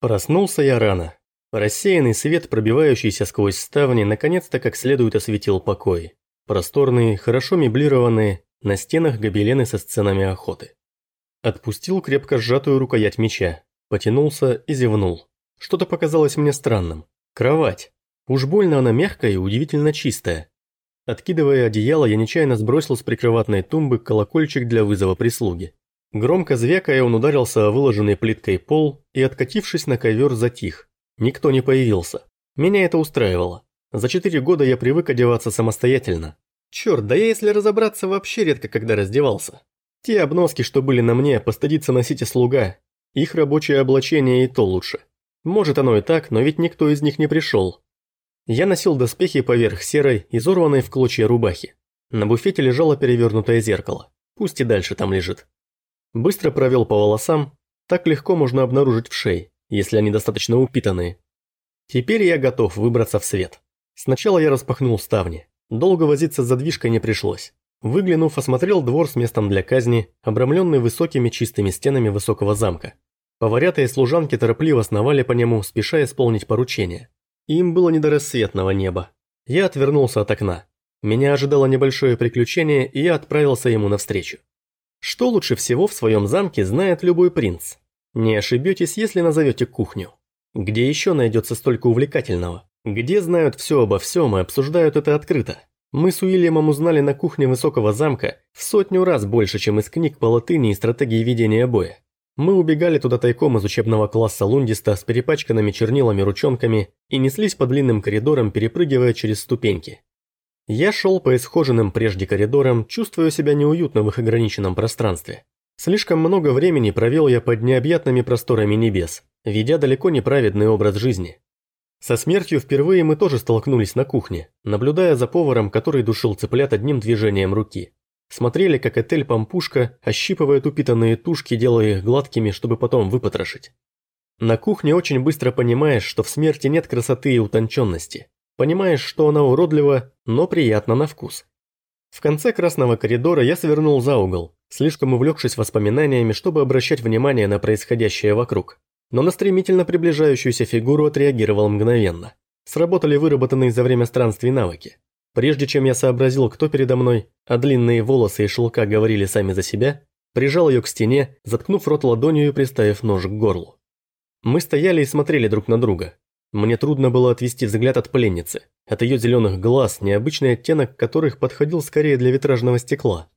Проснулся я рано. Рассеянный свет, пробивающийся сквозь ставни, наконец-то как следует осветил покой. Просторные, хорошо меблированные, на стенах гобелены со сценами охоты. Отпустил крепко сжатую рукоять меча, потянулся и зевнул. Что-то показалось мне странным. Кровать. Уж больно она мягкая и удивительно чистая. Откидывая одеяло, я нечаянно сбросил с прикроватной тумбы колокольчик для вызова прислуги. Громко звякая, он ударился о выложенный плиткой пол и, откатившись на ковер, затих. Никто не появился. Меня это устраивало. За четыре года я привык одеваться самостоятельно. Черт, да я если разобраться вообще редко когда раздевался. Те обноски, что были на мне, постыдится носить и слуга. Их рабочее облачение и то лучше. Может оно и так, но ведь никто из них не пришел. Я носил доспехи поверх серой, изорванной в клочья рубахи. На буфете лежало перевернутое зеркало. Пусть и дальше там лежит. Быстро провел по волосам, так легко можно обнаружить в шее, если они достаточно упитанные. Теперь я готов выбраться в свет. Сначала я распахнул ставни. Долго возиться с задвижкой не пришлось. Выглянув, осмотрел двор с местом для казни, обрамленный высокими чистыми стенами высокого замка. Поварята и служанки торопливо сновали по нему, спеша исполнить поручение. Им было не до рассветного неба. Я отвернулся от окна. Меня ожидало небольшое приключение, и я отправился ему навстречу. Что лучше всего в своем замке знает любой принц? Не ошибетесь, если назовете кухню. Где еще найдется столько увлекательного? Где знают все обо всем и обсуждают это открыто? Мы с Уильямом узнали на кухне высокого замка в сотню раз больше, чем из книг по латыни и стратегии ведения боя. Мы убегали туда тайком из учебного класса Лундиста с перепачканными чернилами ручонками и неслись по длинным коридорам, перепрыгивая через ступеньки. Я шел по исхоженным прежде коридорам, чувствуя себя неуютно в их ограниченном пространстве. Слишком много времени провел я под необъятными просторами небес, ведя далеко не праведный образ жизни. Со смертью впервые мы тоже столкнулись на кухне, наблюдая за поваром, который душил цыплят одним движением руки. Смотрели, как Этель Пампушка ощипывает упитанные тушки, делая их гладкими, чтобы потом выпотрошить. На кухне очень быстро понимаешь, что в смерти нет красоты и утонченности. Понимаешь, что она уродлива, но приятна на вкус. В конце красного коридора я свернул за угол, слишком увлекшись воспоминаниями, чтобы обращать внимание на происходящее вокруг. Но на стремительно приближающуюся фигуру отреагировал мгновенно. Сработали выработанные за время странствий навыки. Прежде чем я сообразил, кто передо мной, а длинные волосы и шелка говорили сами за себя, прижал ее к стене, заткнув рот ладонью и приставив нож к горлу. Мы стояли и смотрели друг на друга, мне трудно было отвести взгляд от пленницы, от ее зеленых глаз, необычный оттенок которых подходил скорее для витражного стекла.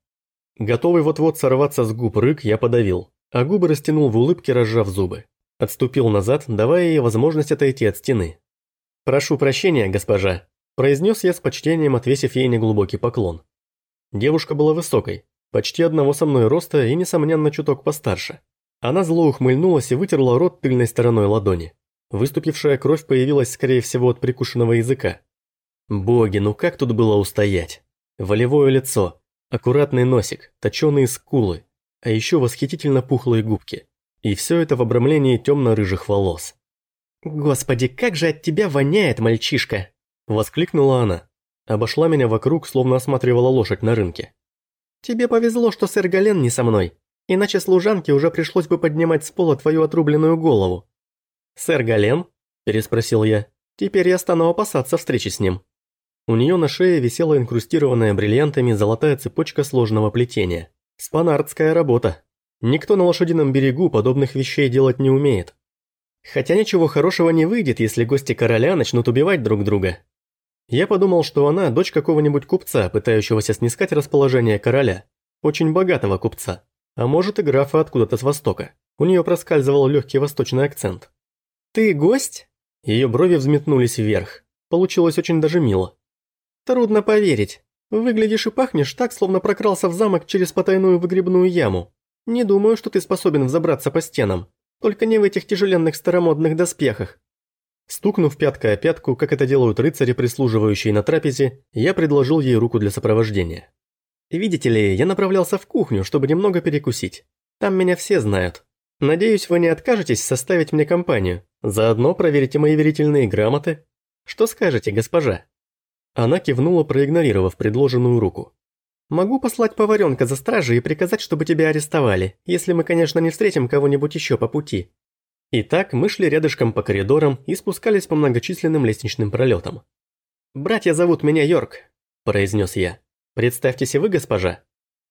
Готовый вот-вот сорваться с губ рык, я подавил, а губы растянул в улыбке, разжав зубы. Отступил назад, давая ей возможность отойти от стены. «Прошу прощения, госпожа», – произнес я с почтением, отвесив ей неглубокий поклон. Девушка была высокой, почти одного со мной роста и, несомненно, чуток постарше. Она зло ухмыльнулась и вытерла рот тыльной стороной ладони. Выступившая кровь появилась, скорее всего, от прикушенного языка. Боги, ну как тут было устоять? Волевое лицо, аккуратный носик, точеные скулы, а еще восхитительно пухлые губки. И все это в обрамлении темно-рыжих волос. «Господи, как же от тебя воняет, мальчишка!» Воскликнула она. Обошла меня вокруг, словно осматривала лошадь на рынке. «Тебе повезло, что сэр Гален не со мной, иначе служанке уже пришлось бы поднимать с пола твою отрубленную голову. «Сэр Гален?» – переспросил я. «Теперь я стану опасаться встречи с ним». У нее на шее висела инкрустированная бриллиантами золотая цепочка сложного плетения. Спанардская работа. Никто на лошадином берегу подобных вещей делать не умеет. Хотя ничего хорошего не выйдет, если гости короля начнут убивать друг друга. Я подумал, что она дочь какого-нибудь купца, пытающегося снискать расположение короля. Очень богатого купца. А может и графа откуда-то с востока. У нее проскальзывал легкий восточный акцент. «Ты гость?» Ее брови взметнулись вверх. Получилось очень даже мило. «Трудно поверить. Выглядишь и пахнешь так, словно прокрался в замок через потайную выгребную яму. Не думаю, что ты способен взобраться по стенам. Только не в этих тяжеленных старомодных доспехах». Стукнув пяткой о пятку, как это делают рыцари, прислуживающие на трапезе, я предложил ей руку для сопровождения. «Видите ли, я направлялся в кухню, чтобы немного перекусить. Там меня все знают. Надеюсь, вы не откажетесь составить мне компанию. Заодно проверите мои верительные грамоты. Что скажете, госпожа?» Она кивнула, проигнорировав предложенную руку. «Могу послать поваренка за стражей и приказать, чтобы тебя арестовали, если мы, конечно, не встретим кого-нибудь еще по пути». Итак, мы шли рядышком по коридорам и спускались по многочисленным лестничным пролетам. «Братья зовут меня Йорк», – произнес я. «Представьтесь и вы, госпожа».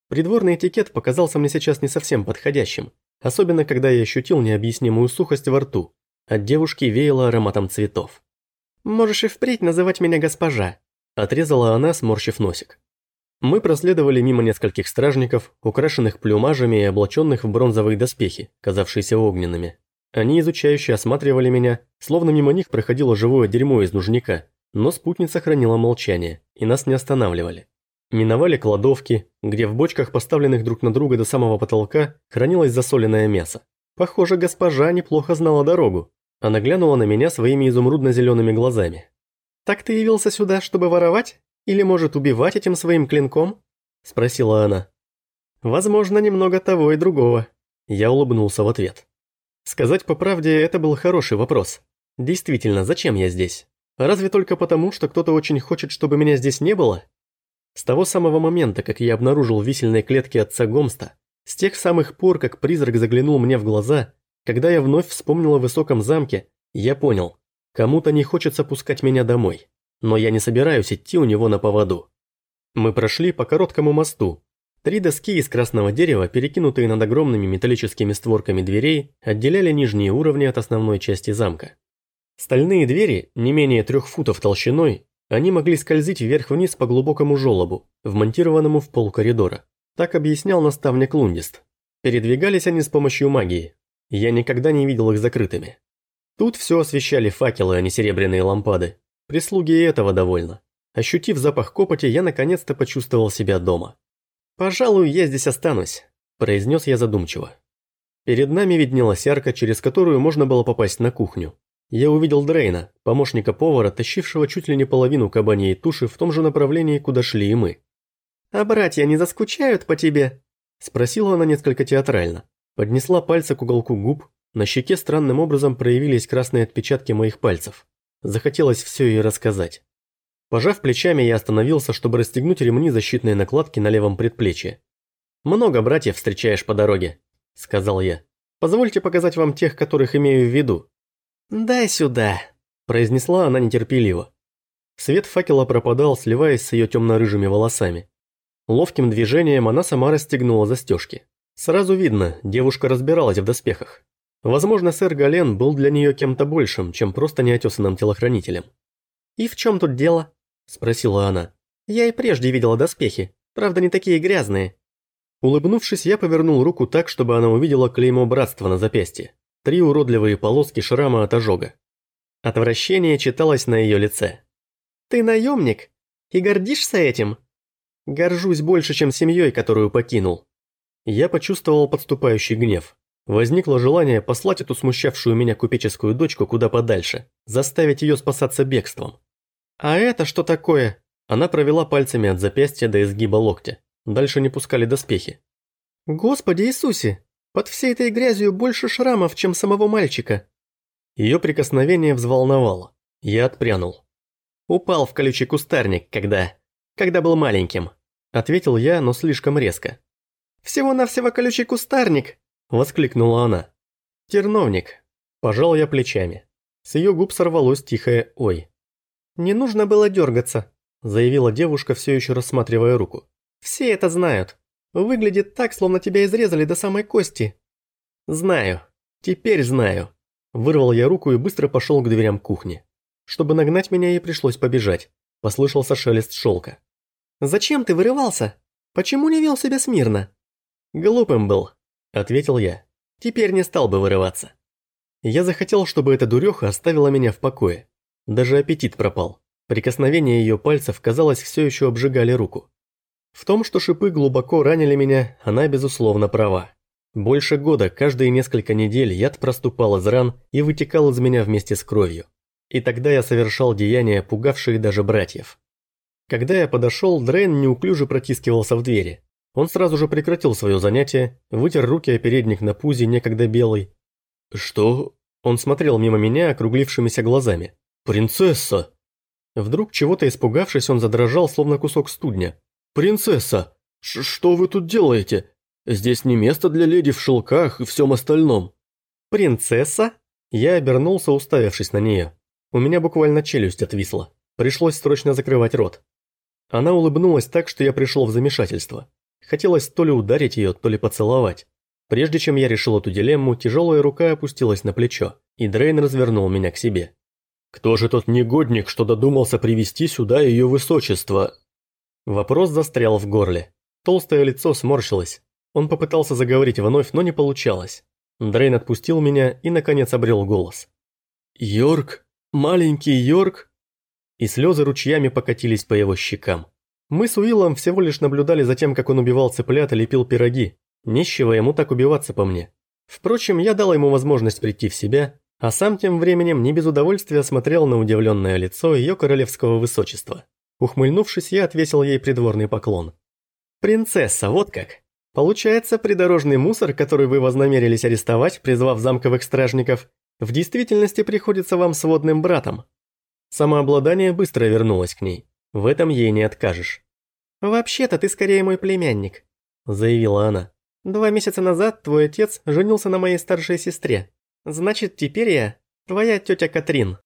Придворный этикет показался мне сейчас не совсем подходящим, особенно когда я ощутил необъяснимую сухость во рту. От девушки веяло ароматом цветов. «Можешь и впредь называть меня госпожа», – отрезала она, сморщив носик. Мы проследовали мимо нескольких стражников, украшенных плюмажами и облаченных в бронзовые доспехи, казавшиеся огненными. Они изучающе осматривали меня, словно мимо них проходило живое дерьмо из нужника, но спутница хранила молчание, и нас не останавливали. Миновали кладовки, где в бочках, поставленных друг на друга до самого потолка, хранилось засоленное мясо. Похоже, госпожа неплохо знала дорогу. Она глянула на меня своими изумрудно-зелеными глазами. «Так ты явился сюда, чтобы воровать? Или, может, убивать этим своим клинком?» – спросила она. «Возможно, немного того и другого». Я улыбнулся в ответ. Сказать по правде, это был хороший вопрос. Действительно, зачем я здесь? Разве только потому, что кто-то очень хочет, чтобы меня здесь не было? С того самого момента, как я обнаружил в висельной клетке отца Гомста, с тех самых пор, как призрак заглянул мне в глаза, когда я вновь вспомнил о высоком замке, я понял, кому-то не хочется пускать меня домой, но я не собираюсь идти у него на поводу. Мы прошли по короткому мосту, Три доски из красного дерева, перекинутые над огромными металлическими створками дверей, отделяли нижние уровни от основной части замка. Стальные двери, не менее трех футов толщиной, они могли скользить вверх-вниз по глубокому желобу, вмонтированному в пол коридора. Так объяснял наставник Лундист. Передвигались они с помощью магии. Я никогда не видел их закрытыми. Тут все освещали факелы, а не серебряные лампады. Прислуги этого довольно. Ощутив запах копоти, я наконец-то почувствовал себя дома. «Пожалуй, я здесь останусь», – произнес я задумчиво. Перед нами виднелась арка, через которую можно было попасть на кухню. Я увидел Дрейна, помощника повара, тащившего чуть ли не половину кабаньей туши в том же направлении, куда шли и мы. «А братья не заскучают по тебе?» – спросила она несколько театрально. Поднесла пальцы к уголку губ, на щеке странным образом проявились красные отпечатки моих пальцев. Захотелось все ей рассказать. Пожав плечами, я остановился, чтобы расстегнуть ремни защитной накладки на левом предплечье. «Много братьев встречаешь по дороге», – сказал я. «Позвольте показать вам тех, которых имею в виду». «Дай сюда», – произнесла она нетерпеливо. Свет факела пропадал, сливаясь с ее темно-рыжими волосами. Ловким движением она сама расстегнула застежки. Сразу видно, девушка разбиралась в доспехах. Возможно, сэр Гален был для нее кем-то большим, чем просто неотесанным телохранителем. «И в чем тут дело?» – спросила она. «Я и прежде видела доспехи, правда не такие грязные». Улыбнувшись, я повернул руку так, чтобы она увидела клеймо братства на запястье. Три уродливые полоски шрама от ожога. Отвращение читалось на ее лице. «Ты наемник? И гордишься этим?» «Горжусь больше, чем семьей, которую покинул». Я почувствовал подступающий гнев. Возникло желание послать эту смущавшую меня купеческую дочку куда подальше, заставить ее спасаться бегством. «А это что такое?» Она провела пальцами от запястья до изгиба локтя. Дальше не пускали доспехи. «Господи Иисусе! Под всей этой грязью больше шрамов, чем самого мальчика!» Ее прикосновение взволновало. Я отпрянул. «Упал в колючий кустарник, когда... когда был маленьким», ответил я, но слишком резко. «Всего-навсего колючий кустарник!» воскликнула она. «Терновник!» Пожал я плечами. С ее губ сорвалось тихое «Ой». «Не нужно было дергаться», – заявила девушка, все еще рассматривая руку. «Все это знают. Выглядит так, словно тебя изрезали до самой кости». «Знаю. Теперь знаю». Вырвал я руку и быстро пошел к дверям кухни. Чтобы нагнать меня, ей пришлось побежать. Послышался шелест шелка. «Зачем ты вырывался? Почему не вел себя смирно?» «Глупым был», – ответил я. «Теперь не стал бы вырываться». Я захотел, чтобы эта дуреха оставила меня в покое. Даже аппетит пропал. Прикосновение ее пальцев, казалось, все еще обжигали руку. В том, что шипы глубоко ранили меня, она безусловно права. Больше года, каждые несколько недель яд проступал из ран и вытекал из меня вместе с кровью. И тогда я совершал деяния, пугавшие даже братьев. Когда я подошел, Дрейн неуклюже протискивался в двери. Он сразу же прекратил свое занятие, вытер руки о передник на пузе, некогда белый. «Что?» Он смотрел мимо меня округлившимися глазами. «Принцесса!» Вдруг, чего-то испугавшись, он задрожал, словно кусок студня. «Принцесса! Что вы тут делаете? Здесь не место для леди в шелках и всем остальном». «Принцесса?» Я обернулся, уставившись на нее. У меня буквально челюсть отвисла. Пришлось срочно закрывать рот. Она улыбнулась так, что я пришел в замешательство. Хотелось то ли ударить ее, то ли поцеловать. Прежде чем я решил эту дилемму, тяжелая рука опустилась на плечо, и Дрейн развернул меня к себе. «Кто же тот негодник, что додумался привести сюда ее высочество?» Вопрос застрял в горле. Толстое лицо сморщилось. Он попытался заговорить вновь, но не получалось. Дрейн отпустил меня и, наконец, обрел голос. «Йорк? Маленький Йорк?» И слезы ручьями покатились по его щекам. Мы с Уиллом всего лишь наблюдали за тем, как он убивал цыплят и лепил пироги. Нищего ему так убиваться по мне. Впрочем, я дал ему возможность прийти в себя, а сам тем временем не без удовольствия смотрел на удивленное лицо ее королевского высочества. Ухмыльнувшись, я отвесил ей придворный поклон. «Принцесса, вот как!» Получается, придорожный мусор, который вы вознамерились арестовать, призвав замковых стражников, в действительности приходится вам сводным братом. Самообладание быстро вернулось к ней. В этом ей не откажешь. «Вообще-то ты скорее мой племянник», – заявила она. «Два месяца назад твой отец женился на моей старшей сестре. Значит, теперь я твоя тетя Катрин».